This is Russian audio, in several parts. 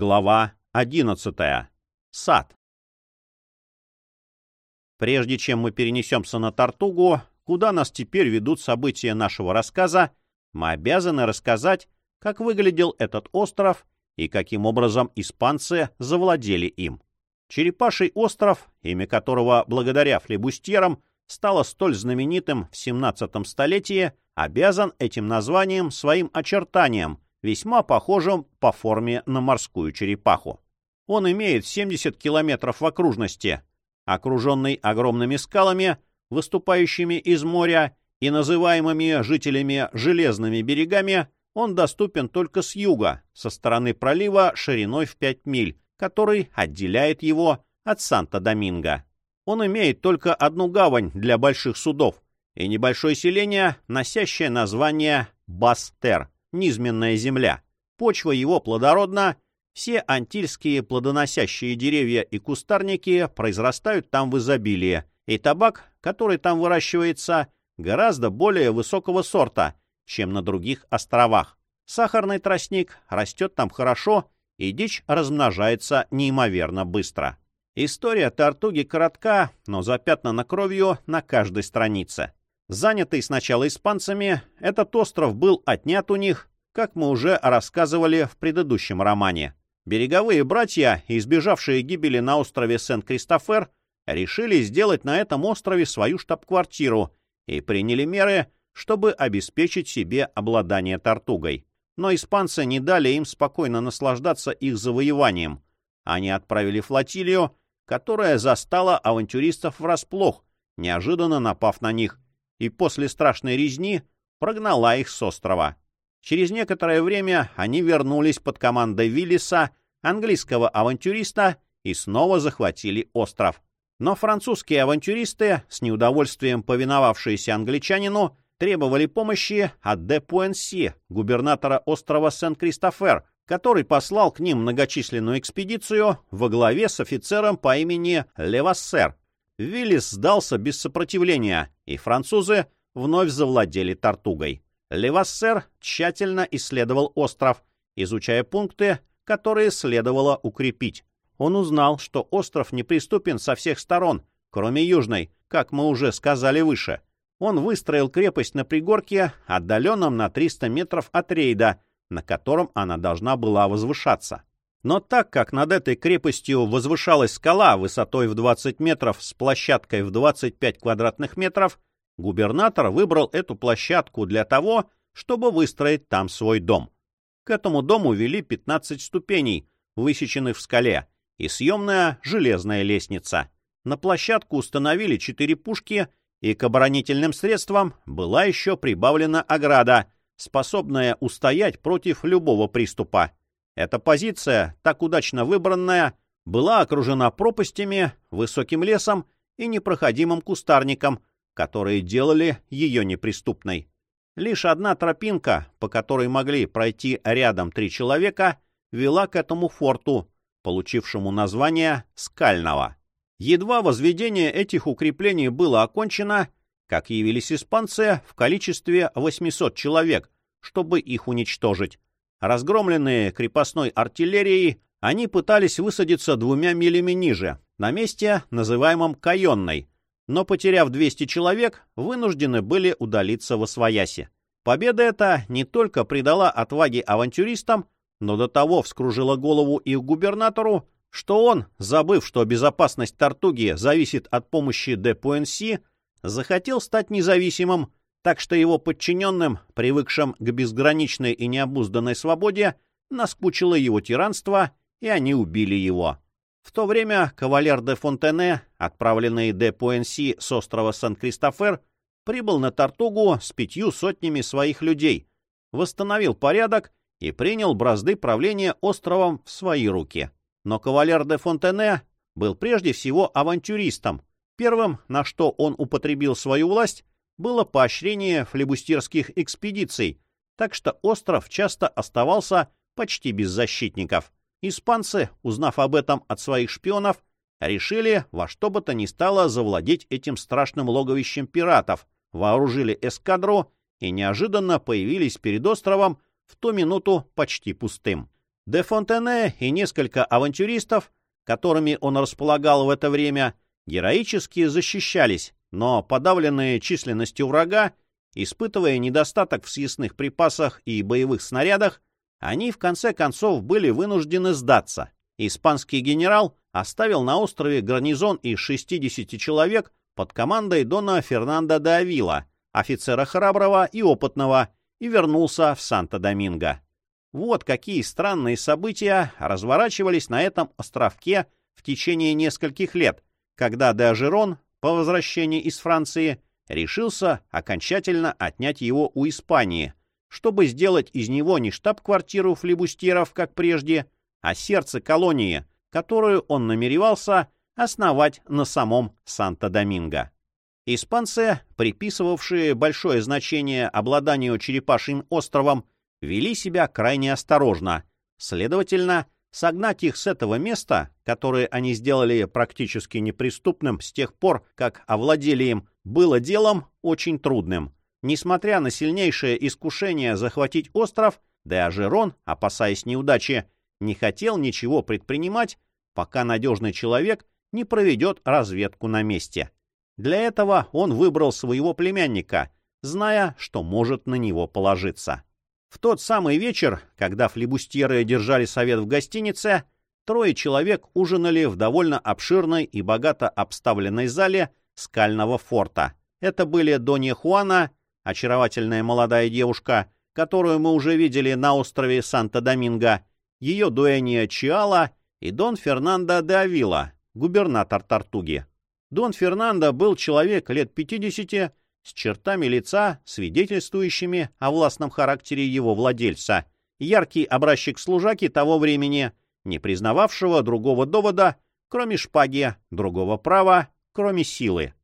Глава 11. Сад. Прежде чем мы перенесемся на Тартугу, куда нас теперь ведут события нашего рассказа, мы обязаны рассказать, как выглядел этот остров и каким образом испанцы завладели им. Черепаший остров, имя которого благодаря флебустьерам стало столь знаменитым в 17 столетии, обязан этим названием своим очертаниям, весьма похожим по форме на морскую черепаху. Он имеет 70 километров в окружности, окруженный огромными скалами, выступающими из моря и называемыми жителями железными берегами, он доступен только с юга, со стороны пролива шириной в 5 миль, который отделяет его от Санта-Доминго. Он имеет только одну гавань для больших судов и небольшое селение, носящее название Бастер, низменная земля. Почва его плодородна, все антильские плодоносящие деревья и кустарники произрастают там в изобилии, и табак, который там выращивается, гораздо более высокого сорта, чем на других островах. Сахарный тростник растет там хорошо, и дичь размножается неимоверно быстро. История Тартуги коротка, но запятнана кровью на каждой странице. Занятый сначала испанцами, этот остров был отнят у них, как мы уже рассказывали в предыдущем романе. Береговые братья, избежавшие гибели на острове Сент-Кристофер, решили сделать на этом острове свою штаб-квартиру и приняли меры, чтобы обеспечить себе обладание Тартугой. Но испанцы не дали им спокойно наслаждаться их завоеванием. Они отправили флотилию, которая застала авантюристов врасплох, неожиданно напав на них, и после страшной резни прогнала их с острова. Через некоторое время они вернулись под командой Виллиса, английского авантюриста, и снова захватили остров. Но французские авантюристы, с неудовольствием повиновавшиеся англичанину, требовали помощи от де Пуэнси, губернатора острова Сен-Кристофер, который послал к ним многочисленную экспедицию во главе с офицером по имени Левассер. Виллис сдался без сопротивления, и французы вновь завладели Тартугой. Левассер тщательно исследовал остров, изучая пункты, которые следовало укрепить. Он узнал, что остров неприступен со всех сторон, кроме южной, как мы уже сказали выше. Он выстроил крепость на пригорке, отдаленном на 300 метров от рейда, на котором она должна была возвышаться. Но так как над этой крепостью возвышалась скала высотой в 20 метров с площадкой в 25 квадратных метров, Губернатор выбрал эту площадку для того, чтобы выстроить там свой дом. К этому дому вели 15 ступеней, высеченных в скале, и съемная железная лестница. На площадку установили четыре пушки, и к оборонительным средствам была еще прибавлена ограда, способная устоять против любого приступа. Эта позиция, так удачно выбранная, была окружена пропастями, высоким лесом и непроходимым кустарником, которые делали ее неприступной. Лишь одна тропинка, по которой могли пройти рядом три человека, вела к этому форту, получившему название Скального. Едва возведение этих укреплений было окончено, как явились испанцы в количестве 800 человек, чтобы их уничтожить. Разгромленные крепостной артиллерией, они пытались высадиться двумя милями ниже, на месте, называемом Кайонной, но, потеряв 200 человек, вынуждены были удалиться во свояси. Победа эта не только придала отваги авантюристам, но до того вскружила голову их губернатору, что он, забыв, что безопасность Тартуги зависит от помощи де захотел стать независимым, так что его подчиненным, привыкшим к безграничной и необузданной свободе, наскучило его тиранство, и они убили его. В то время кавалер де Фонтене, отправленный де Пуэнси с острова Сан-Кристофер, прибыл на Тартугу с пятью сотнями своих людей, восстановил порядок и принял бразды правления островом в свои руки. Но кавалер де Фонтене был прежде всего авантюристом. Первым, на что он употребил свою власть, было поощрение флебустирских экспедиций, так что остров часто оставался почти без защитников. Испанцы, узнав об этом от своих шпионов, решили во что бы то ни стало завладеть этим страшным логовищем пиратов, вооружили эскадру и неожиданно появились перед островом в ту минуту почти пустым. Де Фонтене и несколько авантюристов, которыми он располагал в это время, героически защищались, но подавленные численностью врага, испытывая недостаток в съестных припасах и боевых снарядах, они в конце концов были вынуждены сдаться. Испанский генерал оставил на острове гарнизон из 60 человек под командой Дона Фернандо де Авила, офицера храброго и опытного, и вернулся в Санто-Доминго. Вот какие странные события разворачивались на этом островке в течение нескольких лет, когда де Ажерон по возвращении из Франции решился окончательно отнять его у Испании, чтобы сделать из него не штаб-квартиру флибустьеров, как прежде, а сердце колонии, которую он намеревался основать на самом Санто-Доминго. Испанцы, приписывавшие большое значение обладанию Черепашьим островом, вели себя крайне осторожно. Следовательно, согнать их с этого места, которое они сделали практически неприступным с тех пор, как овладели им, было делом очень трудным. Несмотря на сильнейшее искушение захватить остров, Деажерон, опасаясь неудачи, не хотел ничего предпринимать, пока надежный человек не проведет разведку на месте. Для этого он выбрал своего племянника, зная, что может на него положиться. В тот самый вечер, когда флебустьеры держали совет в гостинице, трое человек ужинали в довольно обширной и богато обставленной зале скального форта. Это были Донья Хуана, очаровательная молодая девушка, которую мы уже видели на острове Санта-Доминго, ее дуэнья Чиала и Дон Фернандо де Авила, губернатор Тартуги. Дон Фернандо был человек лет 50 с чертами лица, свидетельствующими о властном характере его владельца, яркий образчик служаки того времени, не признававшего другого довода, кроме шпаги, другого права, кроме силы.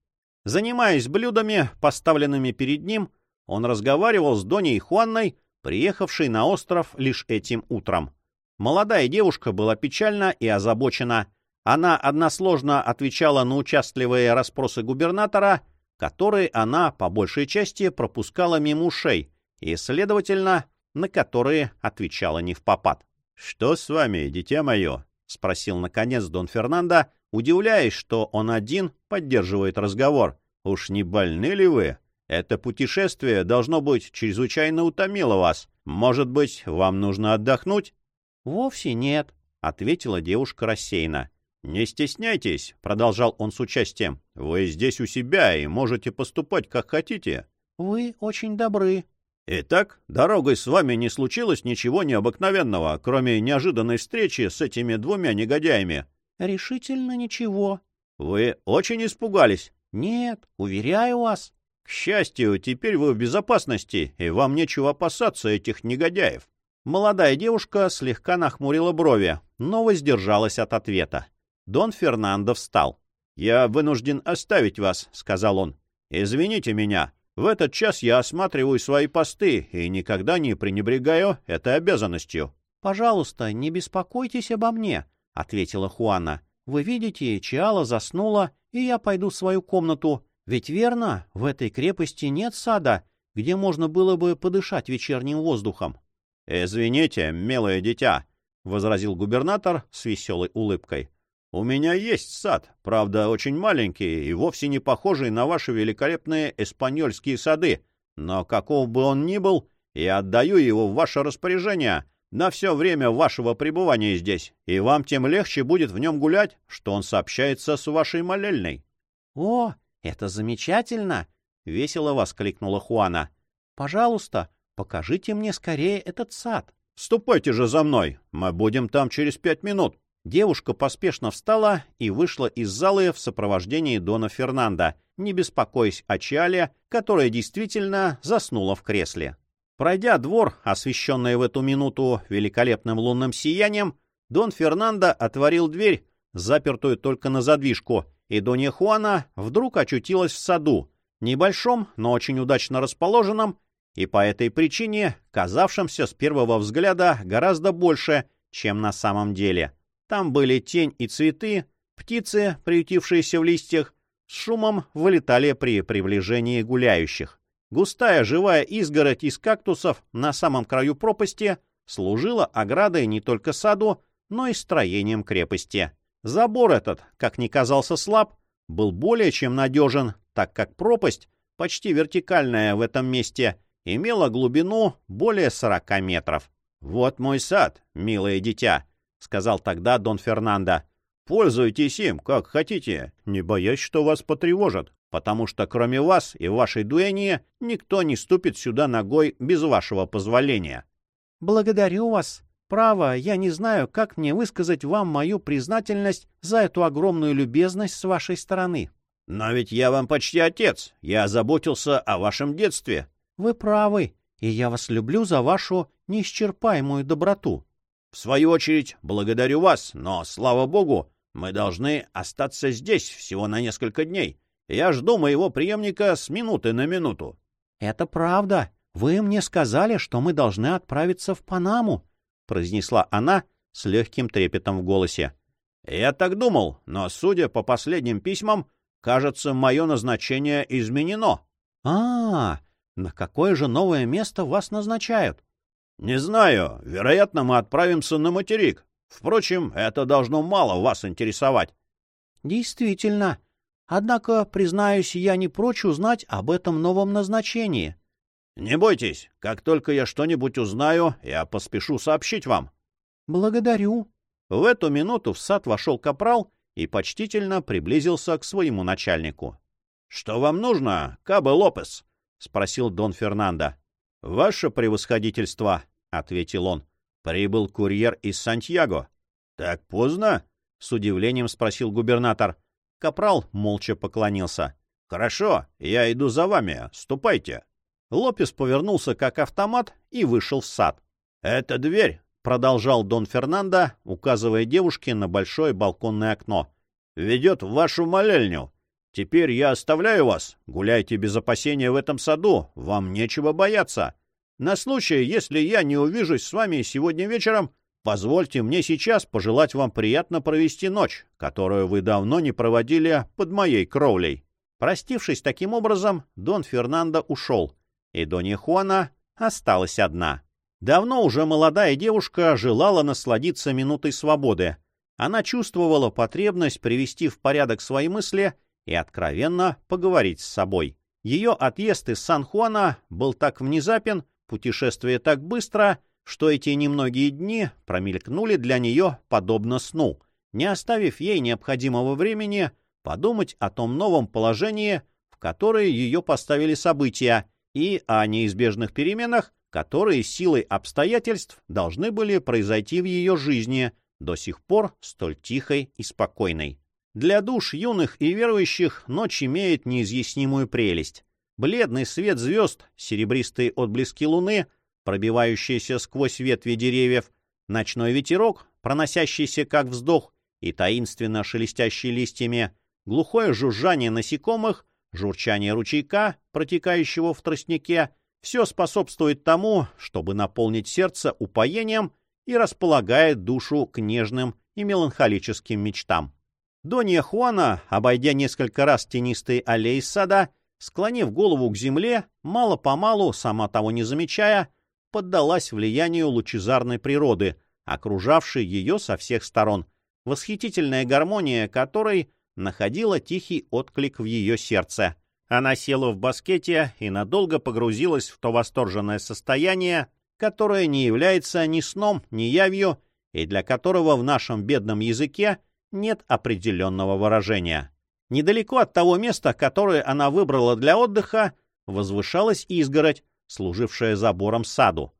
Занимаясь блюдами, поставленными перед ним, он разговаривал с Доней Хуанной, приехавшей на остров лишь этим утром. Молодая девушка была печальна и озабочена. Она односложно отвечала на участливые расспросы губернатора — которые она, по большей части, пропускала мимо ушей и, следовательно, на которые отвечала не в попад. — Что с вами, дитя мое? — спросил, наконец, Дон Фернандо, удивляясь, что он один поддерживает разговор. — Уж не больны ли вы? Это путешествие, должно быть, чрезвычайно утомило вас. Может быть, вам нужно отдохнуть? — Вовсе нет, — ответила девушка рассеянно. «Не стесняйтесь», — продолжал он с участием. «Вы здесь у себя и можете поступать, как хотите». «Вы очень добры». «Итак, дорогой с вами не случилось ничего необыкновенного, кроме неожиданной встречи с этими двумя негодяями?» «Решительно ничего». «Вы очень испугались?» «Нет, уверяю вас». «К счастью, теперь вы в безопасности, и вам нечего опасаться этих негодяев». Молодая девушка слегка нахмурила брови, но воздержалась от ответа. Дон Фернандо встал. «Я вынужден оставить вас», — сказал он. «Извините меня. В этот час я осматриваю свои посты и никогда не пренебрегаю этой обязанностью». «Пожалуйста, не беспокойтесь обо мне», — ответила Хуана. «Вы видите, Чиала заснула, и я пойду в свою комнату. Ведь верно, в этой крепости нет сада, где можно было бы подышать вечерним воздухом». «Извините, милое дитя», — возразил губернатор с веселой улыбкой. У меня есть сад, правда, очень маленький и вовсе не похожий на ваши великолепные эспаньольские сады, но каков бы он ни был, я отдаю его в ваше распоряжение на все время вашего пребывания здесь, и вам тем легче будет в нем гулять, что он сообщается с вашей молельной. — О, это замечательно! — весело воскликнула Хуана. — Пожалуйста, покажите мне скорее этот сад. — Ступайте же за мной, мы будем там через пять минут. Девушка поспешно встала и вышла из залы в сопровождении Дона Фернанда, не беспокоясь о Чале, которая действительно заснула в кресле. Пройдя двор, освещенный в эту минуту великолепным лунным сиянием, Дон Фернандо отворил дверь, запертую только на задвижку, и Донья Хуана вдруг очутилась в саду, небольшом, но очень удачно расположенном, и по этой причине казавшемся с первого взгляда гораздо больше, чем на самом деле. Там были тень и цветы, птицы, приютившиеся в листьях, с шумом вылетали при приближении гуляющих. Густая живая изгородь из кактусов на самом краю пропасти служила оградой не только саду, но и строением крепости. Забор этот, как ни казался слаб, был более чем надежен, так как пропасть, почти вертикальная в этом месте, имела глубину более 40 метров. «Вот мой сад, милое дитя», — сказал тогда Дон Фернандо. «Пользуйтесь им, как хотите, не боясь, что вас потревожат, потому что кроме вас и вашей дуэни никто не ступит сюда ногой без вашего позволения». «Благодарю вас. Право, я не знаю, как мне высказать вам мою признательность за эту огромную любезность с вашей стороны». «Но ведь я вам почти отец. Я заботился о вашем детстве». «Вы правы, и я вас люблю за вашу неисчерпаемую доброту». «В свою очередь, благодарю вас, но, слава богу, мы должны остаться здесь всего на несколько дней. Я жду моего преемника с минуты на минуту». «Это правда. Вы мне сказали, что мы должны отправиться в Панаму», — произнесла она с легким трепетом в голосе. «Я так думал, но, судя по последним письмам, кажется, мое назначение изменено». «А, на какое же новое место вас назначают?» «Не знаю. Вероятно, мы отправимся на материк. Впрочем, это должно мало вас интересовать. — Действительно. Однако, признаюсь, я не прочь узнать об этом новом назначении. — Не бойтесь. Как только я что-нибудь узнаю, я поспешу сообщить вам. — Благодарю. В эту минуту в сад вошел капрал и почтительно приблизился к своему начальнику. — Что вам нужно, Кабе Лопес? — спросил Дон Фернандо. — Ваше превосходительство, — ответил он. Прибыл курьер из Сантьяго. — Так поздно? — с удивлением спросил губернатор. Капрал молча поклонился. — Хорошо, я иду за вами. Ступайте. Лопес повернулся как автомат и вышел в сад. — Это дверь, — продолжал Дон Фернандо, указывая девушке на большое балконное окно. — Ведет в вашу молельню. Теперь я оставляю вас. Гуляйте без опасения в этом саду. Вам нечего бояться. На случай, если я не увижусь с вами сегодня вечером, позвольте мне сейчас пожелать вам приятно провести ночь, которую вы давно не проводили под моей кровлей». Простившись таким образом, Дон Фернандо ушел, и Донья Хуана осталась одна. Давно уже молодая девушка желала насладиться минутой свободы. Она чувствовала потребность привести в порядок свои мысли и откровенно поговорить с собой. Ее отъезд из Сан-Хуана был так внезапен, Путешествие так быстро, что эти немногие дни промелькнули для нее подобно сну, не оставив ей необходимого времени подумать о том новом положении, в которое ее поставили события, и о неизбежных переменах, которые силой обстоятельств должны были произойти в ее жизни, до сих пор столь тихой и спокойной. Для душ юных и верующих ночь имеет неизъяснимую прелесть. Бледный свет звезд, серебристые отблески луны, пробивающиеся сквозь ветви деревьев, ночной ветерок, проносящийся как вздох и таинственно шелестящий листьями, глухое жужжание насекомых, журчание ручейка, протекающего в тростнике, все способствует тому, чтобы наполнить сердце упоением и располагает душу к нежным и меланхолическим мечтам. Донья Хуана, обойдя несколько раз тенистые аллеи сада, склонив голову к земле, мало-помалу, сама того не замечая, поддалась влиянию лучезарной природы, окружавшей ее со всех сторон, восхитительная гармония которой находила тихий отклик в ее сердце. Она села в баскете и надолго погрузилась в то восторженное состояние, которое не является ни сном, ни явью, и для которого в нашем бедном языке нет определенного выражения. Недалеко от того места, которое она выбрала для отдыха, возвышалась изгородь, служившая забором саду.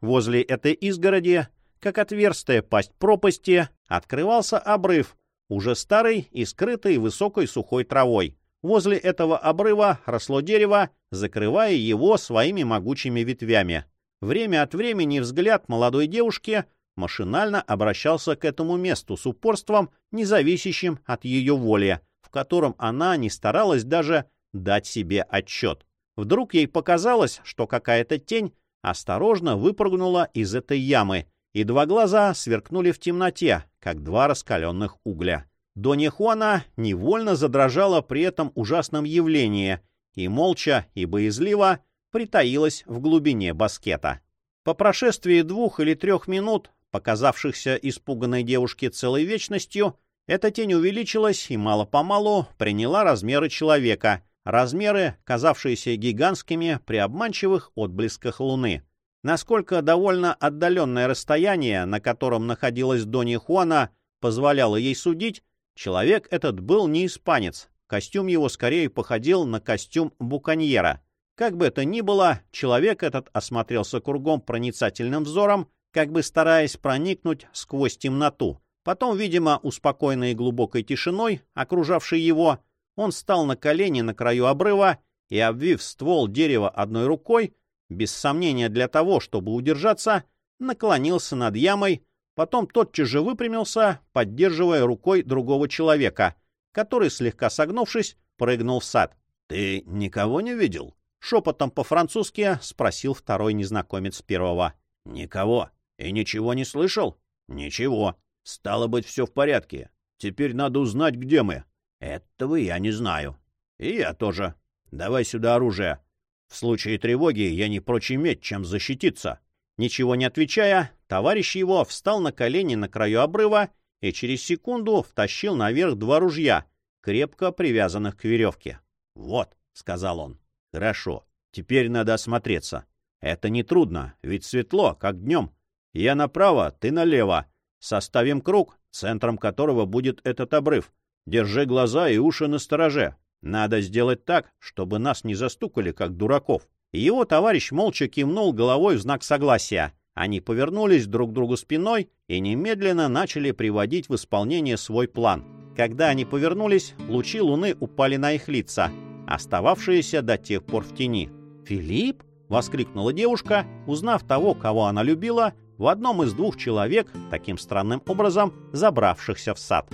Возле этой изгороди, как отверстая пасть пропасти, открывался обрыв, уже старый и скрытый высокой сухой травой. Возле этого обрыва росло дерево, закрывая его своими могучими ветвями. Время от времени взгляд молодой девушки машинально обращался к этому месту с упорством, независящим от ее воли, в котором она не старалась даже дать себе отчет. Вдруг ей показалось, что какая-то тень осторожно выпрыгнула из этой ямы, и два глаза сверкнули в темноте, как два раскаленных угля. Донья Хуана невольно задрожала при этом ужасном явлении и молча и боязливо притаилась в глубине баскета. По прошествии двух или трех минут, показавшихся испуганной девушке целой вечностью, эта тень увеличилась и мало-помалу приняла размеры человека, размеры, казавшиеся гигантскими при обманчивых отблесках луны. Насколько довольно отдаленное расстояние, на котором находилась Донья Хуана, позволяло ей судить, человек этот был не испанец, костюм его скорее походил на костюм буконьера. Как бы это ни было, человек этот осмотрелся кругом проницательным взором, как бы стараясь проникнуть сквозь темноту. Потом, видимо, успокоенный глубокой тишиной, окружавшей его, он встал на колени на краю обрыва и, обвив ствол дерева одной рукой, без сомнения для того, чтобы удержаться, наклонился над ямой, потом тотчас же выпрямился, поддерживая рукой другого человека, который, слегка согнувшись, прыгнул в сад. — Ты никого не видел? — шепотом по-французски спросил второй незнакомец первого. — Никого. И ничего не слышал? — Ничего. Стало быть, все в порядке. Теперь надо узнать, где мы. — Этого я не знаю. — И я тоже. Давай сюда оружие. В случае тревоги я не прочь иметь, чем защититься. Ничего не отвечая, товарищ его встал на колени на краю обрыва и через секунду втащил наверх два ружья, крепко привязанных к веревке. «Вот», — сказал он, — «хорошо, теперь надо осмотреться. Это нетрудно, ведь светло, как днем. Я направо, ты налево. Составим круг, центром которого будет этот обрыв. Держи глаза и уши на стороже. Надо сделать так, чтобы нас не застукали, как дураков. Его товарищ молча кивнул головой в знак согласия. Они повернулись друг к другу спиной и немедленно начали приводить в исполнение свой план. Когда они повернулись, лучи луны упали на их лица, остававшиеся до тех пор в тени. «Филипп?» — воскликнула девушка, узнав того, кого она любила, в одном из двух человек, таким странным образом забравшихся в сад.